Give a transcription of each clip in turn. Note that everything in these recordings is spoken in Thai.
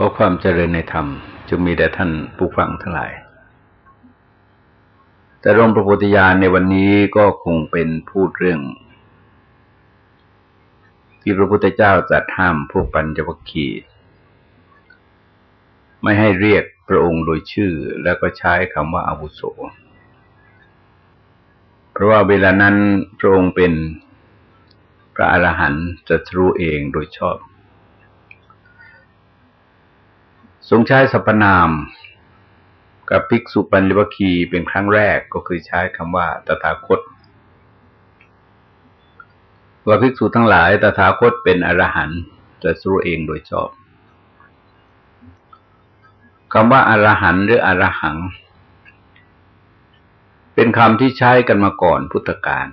ขอความเจริญในธรรมจะมีแด่ท่านผู้ฟังทั้งหลาย แต่รมประพุทธญาณในวันนี้ก็คงเป็นพูดเรื่อง ที่พระพุทธเจ้าจัดห้ามพวกปัญจวัคคี ไม่ให้เรียกพระองค์โดยชื่อแล้วก็ใช้คำว่าอาวุโส เพราะว่าเวลานั้นพระองค์เป็นพระอรหันต์จะรู้เองโดยชอบ ทรงใช้สรรพนามกับภิกษุปัญญวคีเป็นครั้งแรกก็คือใช้คำว่าตถาคต ว่าภิกษุทั้งหลายตถาคตเป็นอรหันต์จะสู้เองโดยชอบคำว่าอรหันต์หรืออรหัง เป็นคำที่ใช้กันมาก่อนพุทธกาล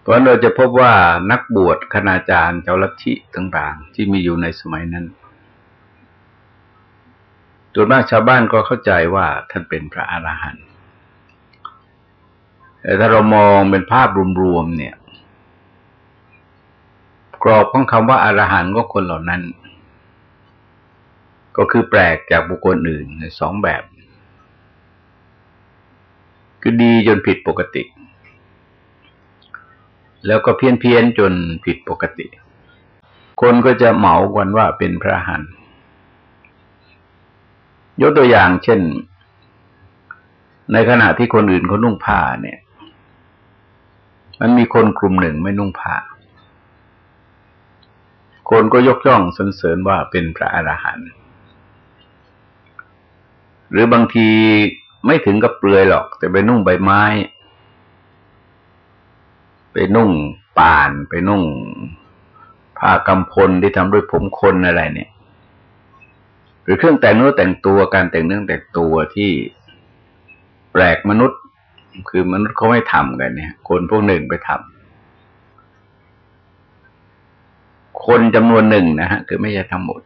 เพราะเราจะพบว่านักบวชคณาจารย์เจ้าลัทธิต่างๆ ที่มีอยู่ในสมัยนั้น ส่วนมากชาวบ้านก็เข้าใจว่าท่านเป็นพระอรหันต์แต่ถ้าเรามองเป็นภาพรวมๆเนี่ย กรอบของคำว่าอารหันต์ก็คนเหล่านั้น ก็คือแปลกจากบุคคลอื่นในสองแบบ คือดีจนผิดปกติ แล้วก็เพี้ยนเพียนจนผิดปกติ คนก็จะเหมากันว่าเป็นพระอรหันต์ ยกตัวอย่างเช่น ในขณะที่คนอื่นเขานุ่งผ้าเนี่ย มันมีคนกลุ่มหนึ่งไม่นุ่งผ้า คนก็ยกย่องสรรเสริญว่าเป็นพระอรหันต์หรือบางทีไม่ถึงกับเปลือยหรอก แต่ไปนุ่งใบไม้ ไปนุ่งป่าน ไปนุ่งผ้ากำพลที่ทำด้วยผมคนอะไรเนี่ย หรือเครื่องแต่งเนื้อแต่งตัวการแต่งเนื้อแต่งตัวที่แปลกมนุษย์คือมนุษย์เขาไม่ทำกันเนี่ย คนพวกหนึ่งไปทำคนจำนวนหนึ่งนะฮะคือไม่ใช่ทั้งหมด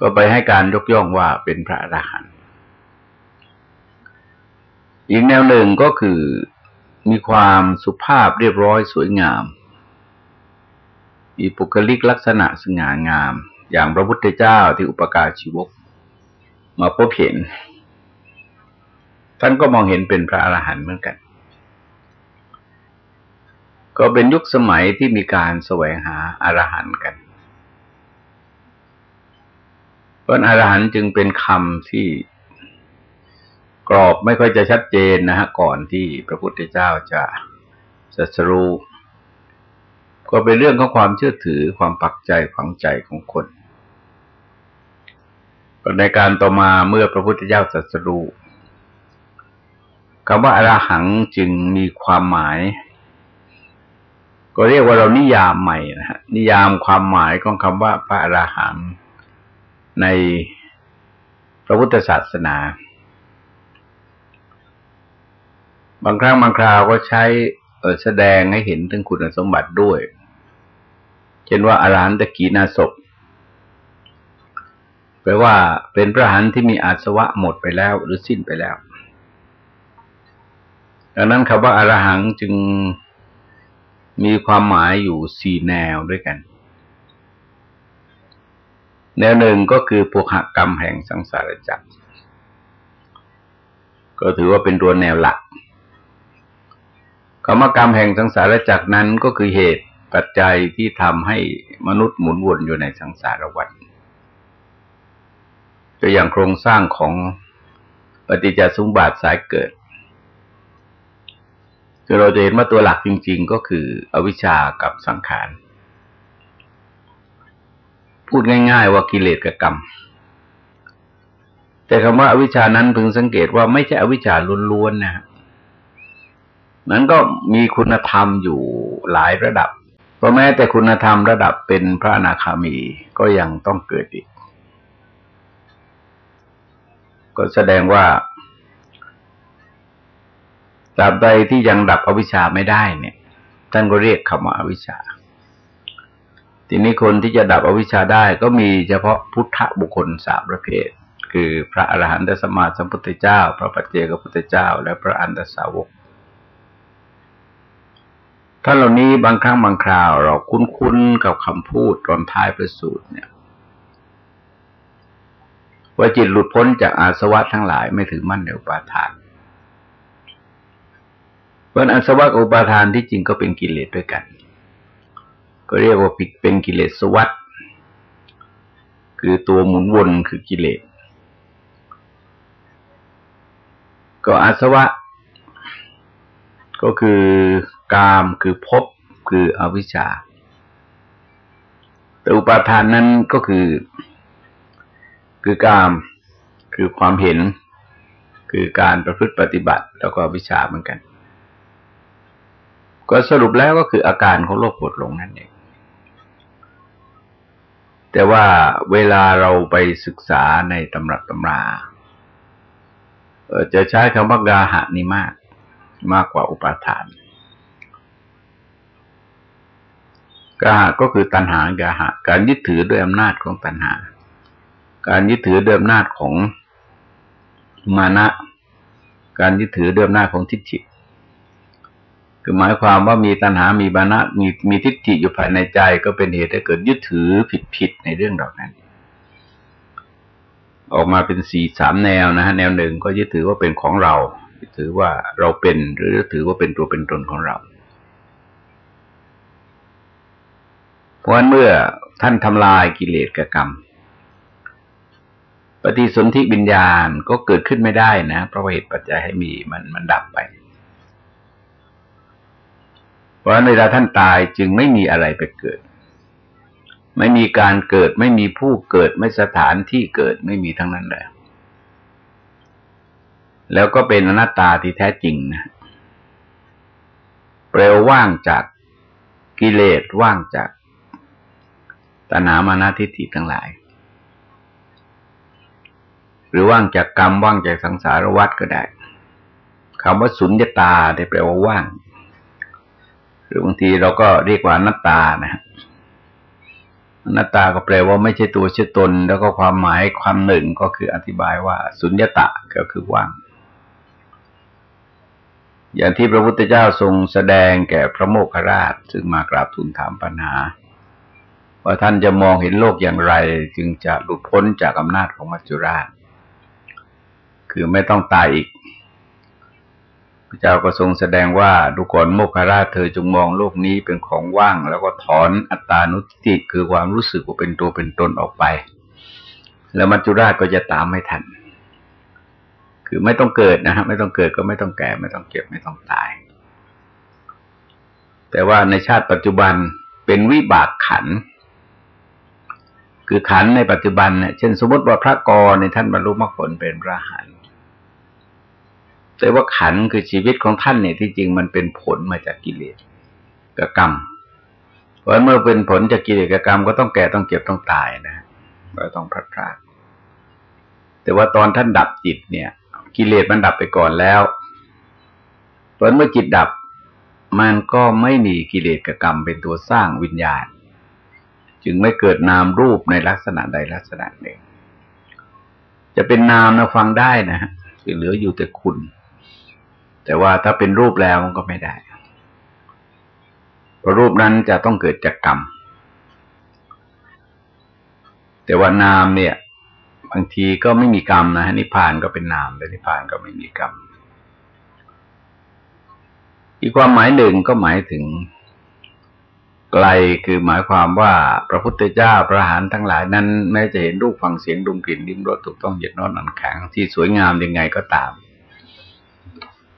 ก็ไปให้การยกย่องว่าเป็นพระอรหันต์อีกแนวหนึ่งก็คือมีความสุภาพเรียบร้อยสวยงาม มีปุคลิกลักษณะสง่างาม อย่างพระพุทธเจ้าที่อุปการชีวก มาพบเห็น ท่านก็มองเห็นเป็นพระอรหันต์เหมือนกัน ก็เป็นยุคสมัยที่มีการแสวงหาอารหันต์กันเพราะอรหันต์จึงเป็นคำที่กรอบไม่ค่อยจะชัดเจนนะฮะก่อนที่พระพุทธเจ้าจะจะสรู้ ก็เป็นเรื่องของความเชื่อถือความปักใจฝังใจของคนในการต่อมาเมื่อพระพุทธเจ้าตรัสรู้คำว่าอราหังจึงมีความหมาย ก็เรียกว่าเรานิยามใหม่นะฮะนิยามความหมายของคำว่าพระอราหังในพระพุทธศาสนา บางครั้งบางคราวก็ใช้แสดงให้เห็นถึงคุณสมบัติด้วย เช่นว่าอารหันตกีนาศพแปลว่าเป็นพระหันที่มีอาสวะหมดไปแล้วหรือสิ้นไปแล้ว ดังนั้นคำว่าอารหังจึงมีความหมายอยู่สี่แนวด้วยกัน แนวหนึ่งก็คือปุหกรรมแห่งสังสารจักร ก็ถือว่าเป็นตัวแนวหลักกรรมกรรมแห่งสังสารจักรนั้นก็คือเหตุ ปัจจัยที่ทำให้มนุษย์หมุนวนอยู่ในสังสารวัฏตัวอย่างโครงสร้างของปฏิจจสมบัติสายเกิดคือเราจะเห็นว่าตัวหลักจริง ๆ ก็คืออวิชชากับสังขาร พูดง่าย ๆ ว่ากิเลสกับกรรม แต่คำว่าอวิชชานั้นพึงสังเกตว่าไม่ใช่อวิชชาล้วนๆนะนั้นก็มีคุณธรรมอยู่หลายระดับ เพราะแม้แต่คุณธรรมระดับเป็นพระอนาคามีก็ยังต้องเกิดอีก ก็แสดงว่าตราบใดที่ยังดับอวิชชาไม่ได้เนี่ยท่านก็เรียกคำว่าอวิชชา ทีนี้คนที่จะดับอวิชชาได้ก็มีเฉพาะพุทธบุคคลสามประเภท คือพระอรหันตสมมาสัมพุทธเจ้า พระปัจเจกพุทธเจ้า และพระอันตสาวก ท่านเหล่านี้บางครั้งบางคราว เราคุ้นๆกับคำพูดตอนท้ายประสูตรเนี่ย ว่าจิตหลุดพ้นจากอาสวะทั้งหลายไม่ถือมั่นในอุปาทานเพราะอาสวะอุปาทานที่จริงก็เป็นกิเลสด้วยกัน ก็เรียกว่าผิดเป็นกิเลสสวัสดคือตัวหมุนวนคือกิเลส ก็อาสวะ ก็คือ กามคือภพคืออวิชชา แต่อุปาทานนั้นก็คือ คือกามคือความเห็น คือการประพฤติปฏิบัติ แล้วก็วิชาเหมือนกัน ก็สรุปแล้วก็คืออาการของโลภโกรธหลงนั่นเองแต่ว่าเวลาเราไปศึกษาในตำรับตำราจะใช้คำว่ากาหะนี่มาก มากกว่าอุปาทาน กาหะก็คือตัณหากาหะ การยึดถือด้วยอำนาจของตัณหา การยึดถือด้วยอำนาจของมานะ การยึดถือด้วยอำนาจของทิฏฐิคือหมายความว่ามีตัณหา มีบานะ มีมีทิฏฐิอยู่ภายในใจก็เป็นเหตุให้เกิดยึดถือผิดๆในเรื่องเหล่านั้น ออกมาเป็นสี่สามแนวนะฮะ แนวหนึ่งก็ยึดถือว่าเป็นของเรา ยึดถือว่าเราเป็นหรือถือว่าเป็นตัวเป็นตนของเรา เพราะเมื่อท่านทำลายกิเลสกกรรม ปฏิสนธิวิญญาณก็เกิดขึ้นไม่ได้นะเพราะเหตุปัจจัยให้มีมันมันดับไป เพราะในเวลาท่านตายจึงไม่มีอะไรไปเกิด ไม่มีการเกิดไม่มีผู้เกิดไม่สถานที่เกิดไม่มีทั้งนั้นเลยแล้วก็เป็นอนัตตาที่แท้จริงนะเปลวว่างจากกิเลสว่างจาก ตัณหามานาทิฏฐิทั้งหลาย หรือว่างจากกรรมว่างจากสังสารวัฏก็ได้คำว่าสุญญตาได้แปลว่าว่าง หรือบางทีเราก็เรียกว่านัตตานะนัตตาก็แปลว่าไม่ใช่ตัวชื่อตน แล้วก็ความหมายความหนึ่งก็คืออธิบายว่า สุญญตะก็คือว่าง อย่างที่พระพุทธเจ้าทรงแสดงแก่พระโมคคัลราชซึ่งมากราบทูลถามปัญหา ว่าท่านจะมองเห็นโลกอย่างไร จึงจะหลุดพ้นจากอำนาจของมัจจุราช คือไม่ต้องตายอีก พระเจ้าก็ทรงแสดงว่าดูก่อนโมคคาราเธอจงมองโลกนี้เป็นของว่าง แล้วก็ถอนอัตตานุติคือความรู้สึกว่าเป็นตัวเป็นตนออกไป แล้วมัจจุราชก็จะตามไม่ทัน คือไม่ต้องเกิดนะฮะไม่ต้องเกิดก็ไม่ต้องแก่ไม่ต้องเก็บไม่ต้องตาย แต่ว่าในชาติปัจจุบันเป็นวิบากขัน คือขันในปัจจุบันเนี่ยเช่นสมมติว่าพระกรในท่านบรรลุมรรคผลเป็นพระหันแต่ว่าขันคือชีวิตของท่านเนี่ยที่จริงมันเป็นผลมาจากกิเลสกับกรรม เพราะเมื่อเป็นผลจากกิเลสกับกรรมก็ต้องแก่ต้องเก็บต้องตายนะเราต้องพลาดพลาดแต่ว่าตอนท่านดับจิตเนี่ย กิเลสมันดับไปก่อนแล้วเพราะเมื่อจิตดับ มันก็ไม่มีกิเลสกับกรรมเป็นตัวสร้างวิญญาณ จึงไม่เกิดนามรูปในลักษณะใดลักษณะหนึ่ง จะเป็นนามนะฟังได้นะฮะเหลืออยู่แต่คุณ แต่ว่าถ้าเป็นรูปแล้วมันก็ไม่ได้เพราะรูปนั้นจะต้องเกิดจากกรรม แต่ว่านามเนี่ย บางทีก็ไม่มีกรรมนะนิพพานก็เป็นนามแต่นิพพานก็ไม่มีกรรมอีกความหมายหนึ่งก็หมายถึง ไกลคือหมายความว่าพระพุทธเจ้าพระหานทั้งหลายนั้น แม้จะเห็นรูปฟังเสียงดมกลิ่นดิ้มรสถูกต้องเย็นนอนนันแข็งที่สวยงามยังไงก็ตาม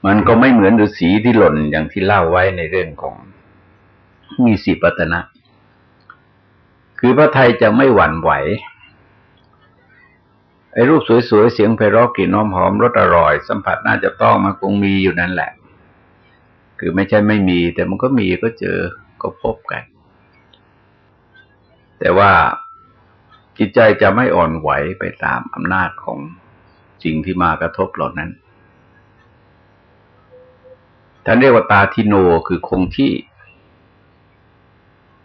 มันก็ไม่เหมือนฤาษีที่หล่นอย่างที่เล่าไว้ในเรื่องของมีสีปัตนะ คือพระไทยจะไม่หวั่นไหวไอ้รูปสวยๆเสียงไพเราะกลิ่นน้อมหอมรสอร่อย สัมผัสน่าจะต้องมันคงมีอยู่นั่นแหละ คือไม่ใช่ไม่มี แต่มันก็มีก็เจอ ก็พบกัน แต่ว่าจิตใจจะไม่อ่อนไหวไปตามอำนาจของสิ่งที่มากระทบเหล่านั้นท่านเรียกว่าตาทิโนคือคงที่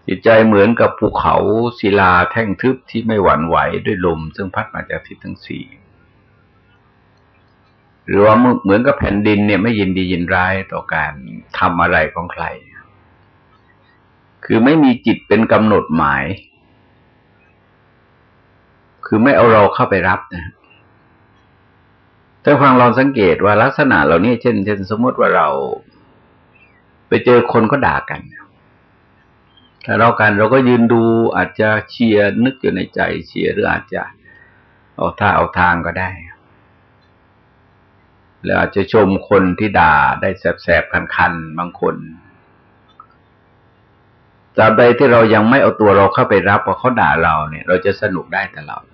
จิตใจเหมือนกับภูเขาศิลาแท่งทึบที่ไม่หวั่นไหวด้วยลม ซึ่งพัดมาจากทิศทั้งสี่หรือว่าเหมือนกับแผ่นดินเนี่ยไม่ยินดียินร้ายต่อการทำอะไรของใคร คือไม่มีจิตเป็นกำหนดหมาย คือไม่เอาเราเข้าไปรับนะถ้าฟังลองสังเกตว่าลักษณะเหล่านี้เช่นเช่นสมมติว่าเรา ไปเจอคนก็ด่ากันถ้าเรากันเราก็ยืนดูอาจจะเชียร์นึกอยู่ในใจเชียร์หรืออาจจะเอาท่าเอาทางก็ได้ แล้วอาจจะชมคนที่ด่าได้แสบๆคันๆบางคน ตราบใดที่เรายังไม่เอาตัวเราเข้าไปรับพอเขาด่าเราเนี่ย เราจะสนุกได้ตลอด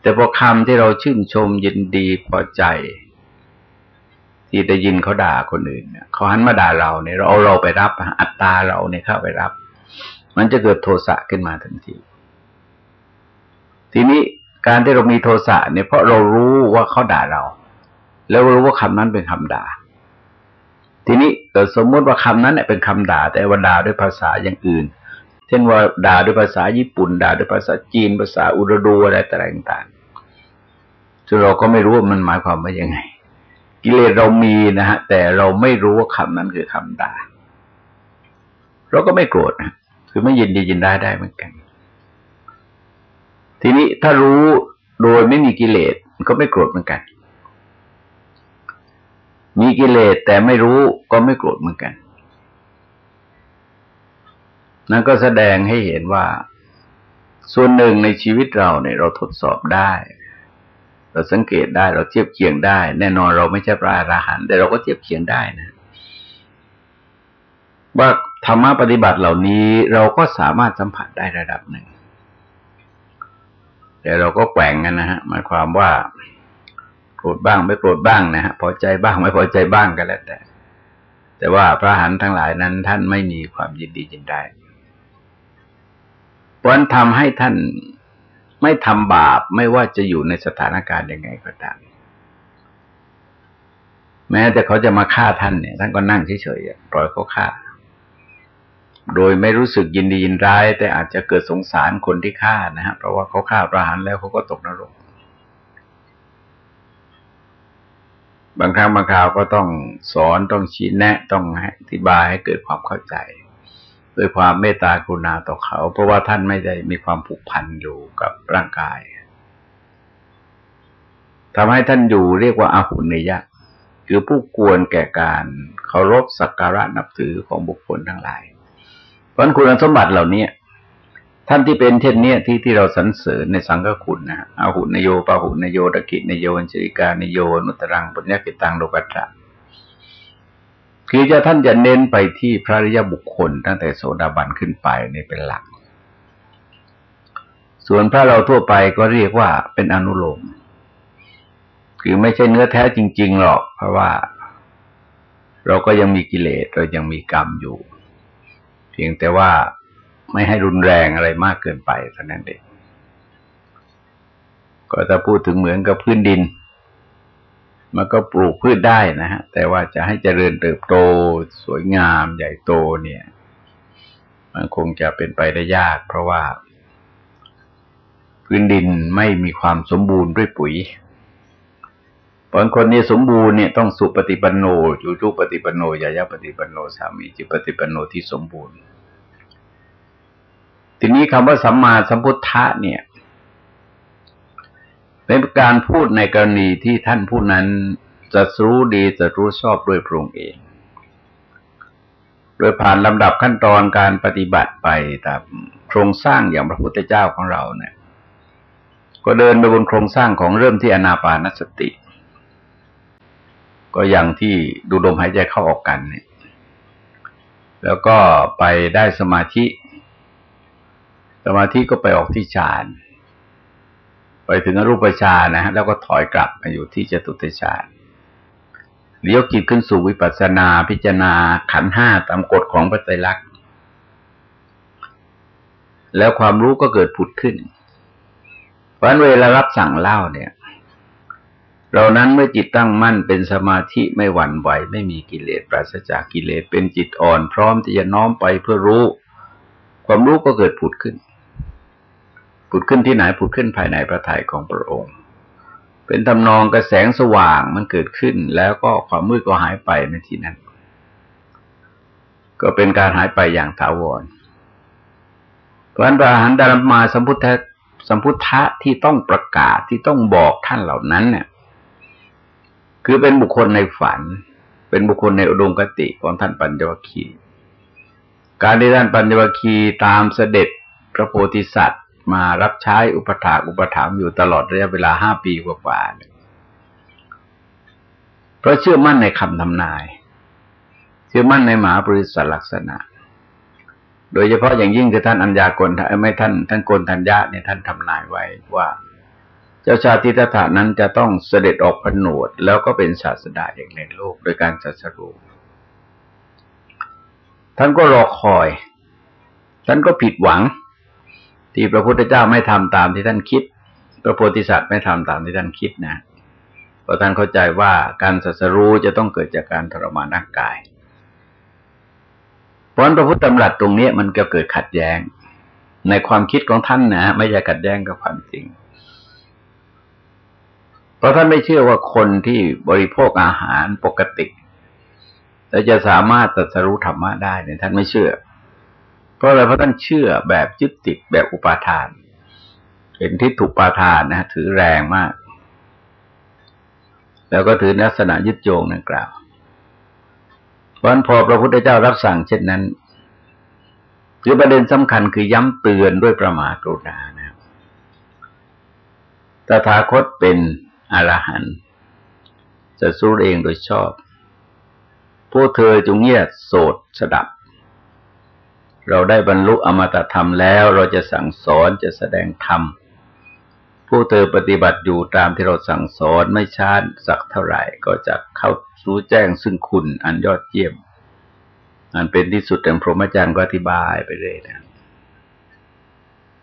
แต่พอคำที่เราชื่นชมยินดีพอใจ ที่ได้ยินเขาด่าคนอื่นเนี่ยเขาหันมาด่าเราเนี่ยเราเอาเราไปรับ อัตตาเราเนี่ยเข้าไปรับ มันจะเกิดโทสะขึ้นมาทันที ทีนี้การที่เรามีโทสะเนี่ยเพราะเรารู้ว่าเขาด่าเรา แล้วรู้ว่าคำนั้นเป็นคำด่า ทีนี้เกิดสมมติว่าคำนั้นเนี่ยเป็นคำด่า แต่ว่าด่าด้วยภาษาอย่างอื่น เช่นว่าด่าด้วยภาษาญี่ปุ่น ด่าด้วยภาษาจีน ภาษาอุรดูอะไรต่างๆจนเราก็ไม่รู้ว่ามันหมายความว่ายังไง กิเลสเรามีนะฮะ แต่เราไม่รู้ว่าคำนั้นคือคำด่า เราก็ไม่โกรธนะคือไม่ยินดียินได้ได้เหมือนกัน ทีนี้ถ้ารู้โดยไม่มีกิเลสก็ไม่โกรธเหมือนกัน มีกิเลสแต่ไม่รู้ก็ไม่โกรธเหมือนกัน นั่นก็แสดงให้เห็นว่า ส่วนหนึ่งในชีวิตเราเนี่ยเราทดสอบได้ เราสังเกตได้เราเทียบเคียงได้ แน่นอนเราไม่ใช่พระอรหันต์แต่เราก็เทียบเคียงได้นะว่าธรรมะปฏิบัติเหล่านี้เราก็สามารถสัมผัสได้ระดับหนึ่งแต่เราก็แกว่งกันนะฮะหมายความว่า โกรธบ้างไม่โกรธบ้างนะฮะพอใจบ้างไม่พอใจบ้างก็แล้วแต่ แต่ว่าพระหันทั้งหลายนั้นท่านไม่มีความยินดียินได้เพราะนั้นทำให้ท่านไม่ทำบาปไม่ว่าจะอยู่ในสถานการณ์ยังไงก็ตามแม้แต่เขาจะมาฆ่าท่านเนี่ยท่านก็นั่งเฉยๆปล่อยเขาฆ่า โดยไม่รู้สึกยินดียินร้าย แต่อาจจะเกิดสงสารคนที่ฆ่านะฮะเพราะว่าเขาฆ่าประหารแล้วเขาก็ตกนรก บางครั้งบางคราวก็ต้องสอนต้องชี้แนะ ต้องอธิบายให้เกิดความเข้าใจ ด้วยความเมตตากรุณาต่อเขา เพราะว่าท่านไม่ได้มีความผูกพันอยู่กับร่างกายทำให้ท่านอยู่เรียกว่าอาหุเนยะ คือผู้กวนแก่การเคารพสักการะนับถือของบุคคลทั้งหลาย เพราะคุณสมบัติเหล่านี้ ท่านที่เป็นเช่นนี้ที่ที่เราสรรเสริญในสังฆคุณนะอาหุนโยปาหุนโยตะกินโยอัญชริกานโยนุตรังปุญญกิตังโลกัตระคือจะท่านจะเน้นไปที่พระริยบุคคล ตั้งแต่โสดาบันขึ้นไปนี่เป็นหลัก ส่วนพระเราทั่วไปก็เรียกว่าเป็นอนุโลม คือไม่ใช่เนื้อแท้จริง ๆ หรอก เพราะว่า เราก็ยังมีกิเลสเรายังมีกรรมอยู่ เพียงแต่ว่า ไม่ให้รุนแรงอะไรมากเกินไปเท่านั้นเองก็จะพูดถึงเหมือนกับพื้นดิน มันก็ปลูกพืชได้นะฮะ แต่ว่าจะให้เจริญเติบโตสวยงามใหญ่โตเนี่ย มันคงจะเป็นไปได้ยาก เพราะว่า พื้นดินไม่มีความสมบูรณ์ด้วยปุ๋ยบางคนนี่สมบูรณ์เนี่ยต้องสุปฏิปันโนจูจุปฏิปันโนยายาปฏิปันโนสามีจิปฏิปันโนที่สมบูรณ์ ทีนี้คำว่าสัมมาสัมพุทธะเนี่ย เป็นการพูดในกรณีที่ท่านผู้นั้นจะรู้ดีจะรู้ชอบด้วยพระองค์เอง โดยผ่านลำดับขั้นตอนการปฏิบัติไปตามโครงสร้างอย่างพระพุทธเจ้าของเราเนี่ย ก็เดินไปบนโครงสร้างของเริ่มที่อนาปานสติ ก็อย่างที่ดูลมหายใจเข้าออกกันเนี่ย แล้วก็ไปได้สมาธิ สมาธิก็ไปออกที่ฌาน ไปถึงอรูปฌานนะฮะแล้วก็ถอยกลับมาอยู่ที่จตุตฌานเลี้ยวจิตขึ้นสู่วิปัสสนาพิจารณาขันห้าตามกฎของพระไตรลักษณ์แล้วความรู้ก็เกิดผุดขึ้น เพราะเวลารับสั่งเล่าเนี่ย เรานั้นเมื่อจิตตั้งมั่นเป็นสมาธิไม่หวั่นไหว ไม่มีกิเลสปราศจากกิเลสเป็นจิตอ่อนพร้อมที่จะน้อมไปเพื่อรู้ ความรู้ก็เกิดผุดขึ้น ผุดขึ้นที่ไหนผุดขึ้นภายในพระทัยของพระองค์ เป็นทำนองกระแสงสว่างมันเกิดขึ้น แล้วก็ความมืดก็หายไปในที่นั้น ก็เป็นการหายไปอย่างถาวรเพราะฉะนั้นพระอรหันตดารมาสัมพุทธสัมพุทธะที่ต้องประกาศที่ต้องบอกท่านเหล่านั้นเนี่ยคือเป็นบุคคลในฝัน เป็นบุคคลในอุดมกติของท่านปัญจวัคคีย์การที่ท่านปัญจวัคคีย์ตามเสด็จพระโพธิสัตว์ มารับใช้อุปถาอุปถัมภ์อยู่ตลอดระยะเวลาห้าปีกว่าๆเพราะเชื่อมั่นในคำทำนาย เชื่อมั่นในหมาบริษัลักษณะ โดยเฉพาะอย่างยิ่งคือท่านอัญญากรไม่ท่านท่านโกนทัญญาเนี่ยท่านทำนายไว้ว่า เจ้าชาติตถานั้นจะต้องเสด็จออกผนวด แล้วก็เป็นศาสดาอย่างในโลกโดยการจัดสรุปท่านก็รอคอย ท่านก็ผิดหวัง ที่พระพุทธเจ้าไม่ทำตามที่ท่านคิด พระโพธิสัตว์ไม่ทำตามที่ท่านคิดนะเพราะท่านเข้าใจว่าการสัสรู้จะต้องเกิดจากการทรมานร่างกาย เพราะพระพุทธธรรมรัตตรงนี้มันก็เกิดขัดแย้ง ในความคิดของท่านนะไม่ใช่ขัดแย้งกับความจริง เพราะท่านไม่เชื่อว่าคนที่บริโภคอาหารปกติ แล้วจะสามารถตรัสรู้ธรรมะได้เนี่ยท่านไม่เชื่อ เพราะอะไรเพราะท่านเชื่อแบบยึดติดแบบอุปาทานเห็นที่ถูกปาทานนะถือแรงมาก แล้วก็ถือลักษณะยึดโยงนั่นกล่าววันพอพระพุทธเจ้ารับสั่งเช่นนั้นคือประเด็นสำคัญคือย้ำเตือนด้วยประมาทกรุณานะตถาคตเป็นอรหันต์จะสู้เองโดยชอบ พวกเธอจงเงียบโสดสดับ เราได้บรรลุอมตะธรรมแล้ว เราจะสั่งสอนจะแสดงธรรม ผู้เธอปฏิบัติอยู่ตามที่เราสั่งสอนไม่ช้าสักเท่าไหร่ก็จะเข้ารู้แจ้งซึ่งคุณอันยอดเยี่ยม อันเป็นที่สุดแห่งพรหมจรรย์ก็อธิบายไปเลยนะ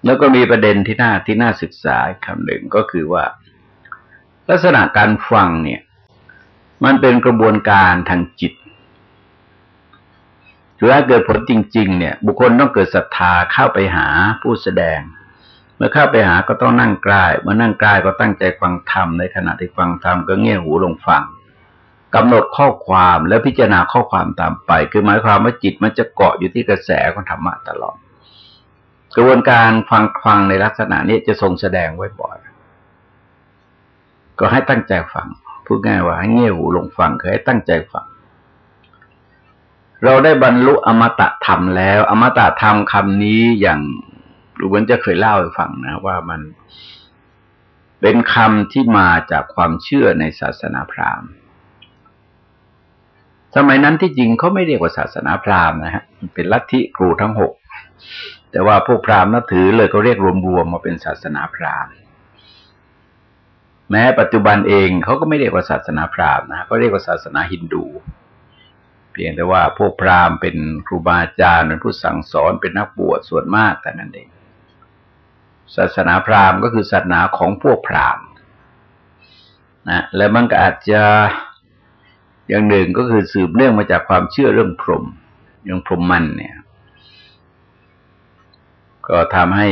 แล้วก็มีประเด็นที่น่าที่น่าศึกษาคำหนึ่งก็คือว่า ลักษณะการฟังเนี่ย มันเป็นกระบวนการทางจิต ถ้าเกิดผลจริง ๆ เนี่ย บุคคลต้องเกิดศรัทธาเข้าไปหาผู้แสดง เมื่อเข้าไปหาก็ต้องนั่งใกล้เมื่อนั่งใกล้ก็ตั้งใจฟังธรรมในขณะที่ฟังธรรมก็เงี่ยหูลงฟังกำหนดข้อความแล้วพิจารณาข้อความตามไป คือหมายความว่าจิตมันจะเกาะอยู่ที่กระแสของธรรมะตลอด กระบวนการฟังฟังในลักษณะนี้จะทรงแสดงไว้บ่อย ก็ให้ตั้งใจฟังพูดง่ายว่าให้เงี่ยหูลงฟังคือให้ตั้งใจฟัง เราได้บรรลุอมตะธรรมแล้ว อมตะธรรมคำนี้อย่างรูเหมือนจะเคยเล่าให้ฟังนะว่ามันเป็นคำที่มาจากความเชื่อในศาสนาพราหมณ์ สมัยนั้นที่จริงเขาไม่เรียกว่าศาสนาพราหมณ์นะฮะเป็นลัทธิครูทั้งหก แต่ว่าพวกพราหมณ์นับถือเลยเขาเรียกรวมๆมาเป็นศาสนาพราหมณ์ แม้ปัจจุบันเองเขาก็ไม่เรียกว่าศาสนาพราหมณ์นะเขาเรียกว่าศาสนาฮินดู พียงแต่ว่าพวกพราหมณ์เป็นครูบาอาจารย์เป็นผู้สั่งสอนเป็นนักบวชส่วนมากแต่นั้นเอง ศาสนาพราหมณ์ก็คือศาสนาของพวกพราหมณ์นะและมันก็อาจจะอย่างหนึ่งก็คือสืบเนื่องมาจากความเชื่อเรื่องพรหมเรื่องพรหมมันเนี่ย ก็ทำให้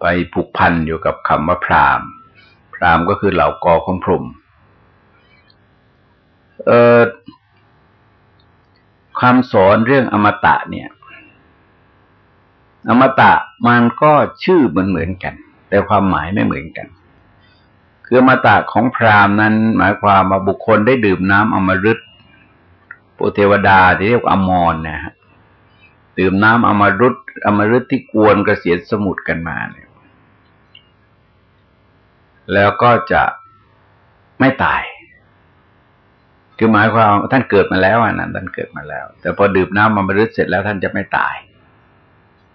ไปผูกพันอยู่กับคำว่าพราหมณ์ พราหมณ์ก็คือเหล่ากอของพรหมเออ คำสอนเรื่องอมตะเนี่ย อมตะมันก็ชื่อเหมือนเหมือนกัน แต่ความหมายไม่เหมือนกัน คืออมตะของพราหมณ์นั้น หมายความว่าบุคคลได้ดื่มน้ำอมฤตปุเทวดาที่เรียกว่าอมรนะฮะดื่มน้ำอมฤตอมฤตที่กวนกระเสียนสมุทรกันมาเนี่ยแล้วก็จะไม่ตาย คือหมายความท่านเกิดมาแล้วอะนั่นท่านเกิดมาแล้ว แต่พอดื่มน้ำมันบริสุทธิ์เสร็จแล้วท่านจะไม่ตาย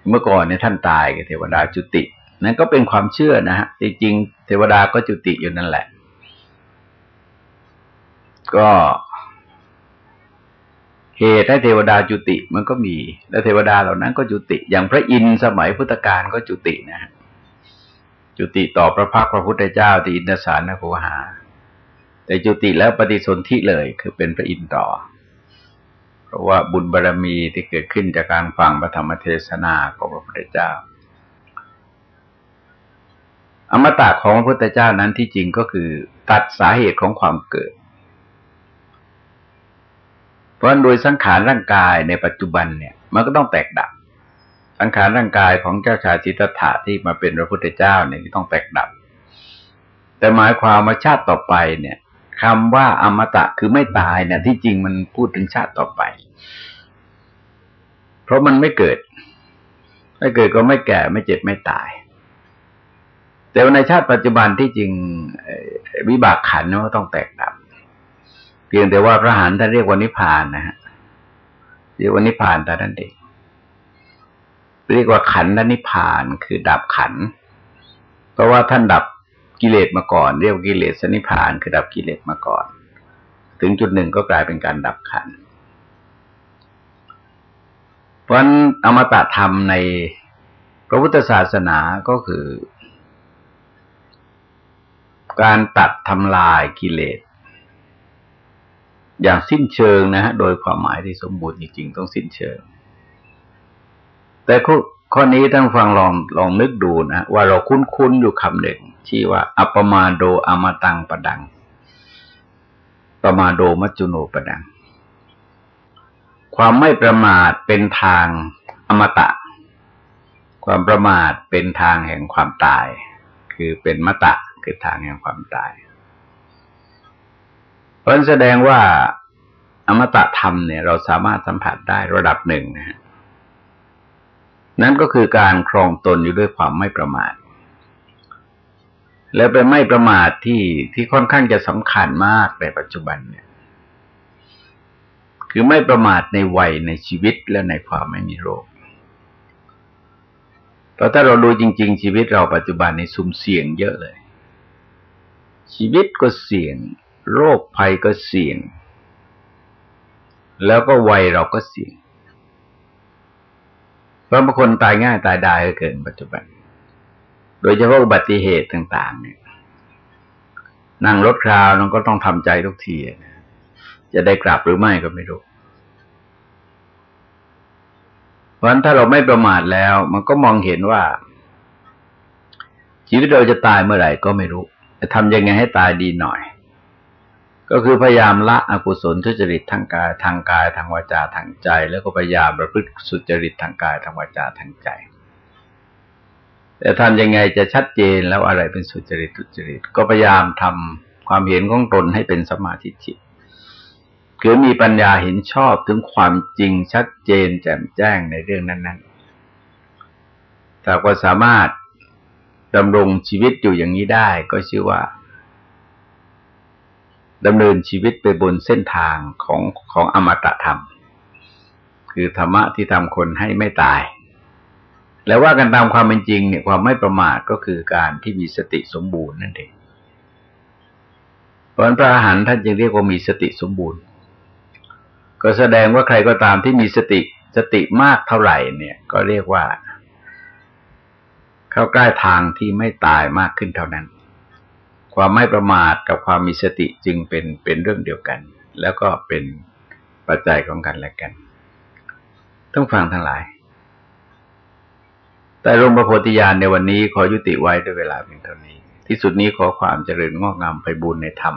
เมื่อก่อนเนี่ยท่านตายกับเทวดาจุติ นั่นก็เป็นความเชื่อนะฮะจริงๆเทวดาก็จุติอยู่นั่นแหละ ก็เหตุให้เทวดาจุติมันก็มี แล้วเทวดาเหล่านั้นก็จุติ อย่างพระอินทร์สมัยพุทธกาลก็จุตินะฮะจุติต่อพระพักพระพุทธเจ้าที่อินทสารนะโคหา แต่จุติแล้วปฏิสนธิเลยคือเป็นพระอินทร์ต่อ เพราะว่าบุญบารรมีที่เกิดขึ้นจากการฟังพระธรรมเทศนาของพระพุทธเจ้า อมตะของพระพุทธเจ้านั้นที่จริงก็คือตัดสาเหตุของความเกิด เพราะโดยสังขารร่างกายในปัจจุบันเนี่ย มันก็ต้องแตกดับ สังขารร่างกายของเจ้าชายจิตตถะที่มาเป็นพระพุทธเจ้าเนี่ยต้องแตกดับ แต่หมายความว่าชาติต่อไปเนี่ย คำว่าอมตะคือไม่ตายเนี่ยที่จริงมันพูดถึงชาติต่อไป เพราะมันไม่เกิด ไม่เกิดก็ไม่แก่ไม่เจ็บไม่ตาย แต่ในชาติปัจจุบันที่จริงวิบากขันก็ต้องแตกดับเพียงแต่ว่าพระหานท่านเรียกว่านิพานนะฮะเรียกว่านิพานแต่นั้นเองเรียกว่าขันและนิพานคือดับขัน เพราะว่าท่านดับ กิเลสมาก่อน เรียกกิเลสนิพานคือดับกิเลสมาก่อน ถึงจุดหนึ่งก็กลายเป็นการดับขันเพราะอมตะธรรมในพระพุทธศาสนาก็คือ การตัดทำลายกิเลสอย่างสิ้นเชิงนะฮะโดยความหมายที่สมบูรณ์จริงๆ ต้องสิ้นเชิง แต่ข้อนี้ท่านฟังลองลองนึกดูนะ ว่าเราคุ้นๆอยู่คำหนึ่งที่ว่า อัปมาโดอมตังปดังปมาโดมัจจุโนปดัง ความไม่ประมาทเป็นทางอมตะ ความประมาทเป็นทางแห่งความตาย คือเป็นมตะคือทางแห่งความตายเพราะแสดงว่าอมตะธรรมเนี่ย เราสามารถสัมผัสได้ระดับหนึ่งนะฮะ นั่นก็คือการครองตนอยู่ด้วยความไม่ประมาท แล้วเป็นไม่ประมาทที่ที่ค่อนข้างจะสำคัญมากในปัจจุบันเนี่ย คือไม่ประมาทในวัยในชีวิตและในความไม่มีโรคเพราะถ้าเราดูจริง ๆ ชีวิตเราปัจจุบันในสุ่มเสี่ยงเยอะเลย ชีวิตก็เสี่ยง โรคภัยก็เสี่ยง แล้วก็วัยเราก็เสี่ยง ราะบางคนตายง่ายตายได้เกินปัจจุบัน โดยเฉพาะอุบัติเหตุต่าง ๆ เนี่ย นั่งรถคราวนั้นก็ต้องทำใจทุกที จะได้กลับหรือไม่ก็ไม่รู้ เพราะฉะนั้นถ้าเราไม่ประมาทแล้ว มันก็มองเห็นว่า ชีวิตเราจะตายเมื่อไหร่ก็ไม่รู้จะทำยังไงให้ตายดีหน่อย ก็คือพยายามละอกุศลทุจริตทางกายทางกายทางวาจาทางใจ แล้วก็พยายามประพฤติสุจริตทางกายทางวาจาทางใจ แต่ทำยังไงจะชัดเจนแล้วอะไรเป็นสุจริตทุจริต ก็พยายามทำความเห็นของตนให้เป็นสมาธิจิตคือมีปัญญาเห็นชอบถึงความจริงชัดเจนแจ่มแจ้งในเรื่องนั้น ๆ แต่ก็สามารถดำรงชีวิตอยู่อย่างนี้ได้ก็ชื่อว่า ดำเนินชีวิตไปบนเส้นทางของของอมตะธรรม คือธรรมะที่ทำคนให้ไม่ตาย แล้วว่ากันตามความเป็นจริงเนี่ยความไม่ประมาทก็คือการที่มีสติสมบูรณ์นั่นเองเพราะพระอรหันต์ท่านจึงเรียกว่ามีสติสมบูรณ์ ก็แสดงว่าใครก็ตามที่มีสติสติมากเท่าไหร่เนี่ย ก็เรียกว่า เข้าใกล้ทางที่ไม่ตายมากขึ้นเท่านั้น ความไม่ประมาทกับความมีสติจึงเป็นเป็นเรื่องเดียวกัน แล้วก็เป็นปัจจัยของกันและกัน ต้องฟังทั้งหลาย แต่รมประโพธิญาณในวันนี้ขอยุติไว้ด้วยเวลาเพียงเท่านี้ ที่สุดนี้ขอความเจริญงอกงามไปบุญในธรรม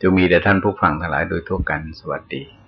จะมีแด่ท่านผู้ฟังทั้งหลายโดยทั่วกันสวัสดี